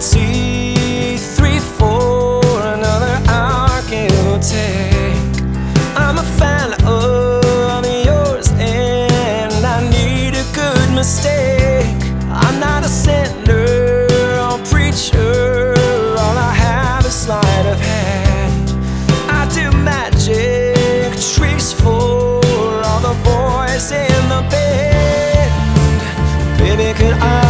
See three four another arc it'll take. I'm a fan of yours, and I need a good mistake. I'm not a sinner or preacher. All I have is sleight of hand. I do magic tricks for all the boys in the band. Baby, could I?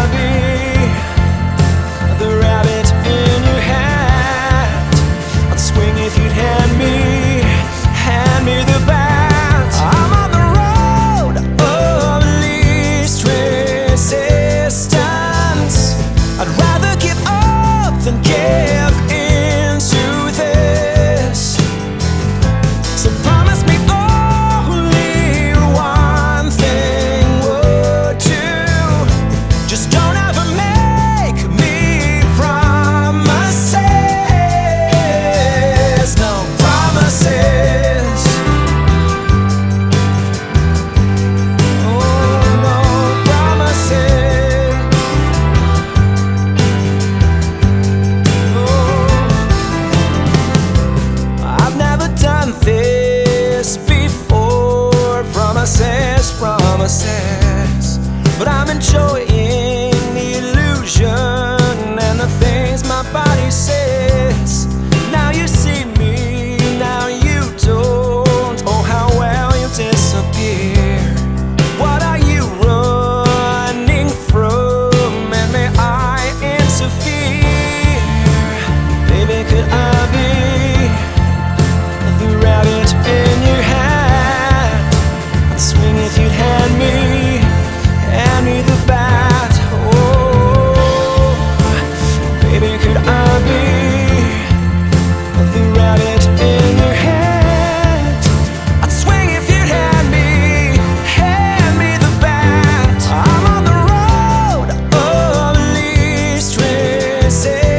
process, but I'm enjoying. say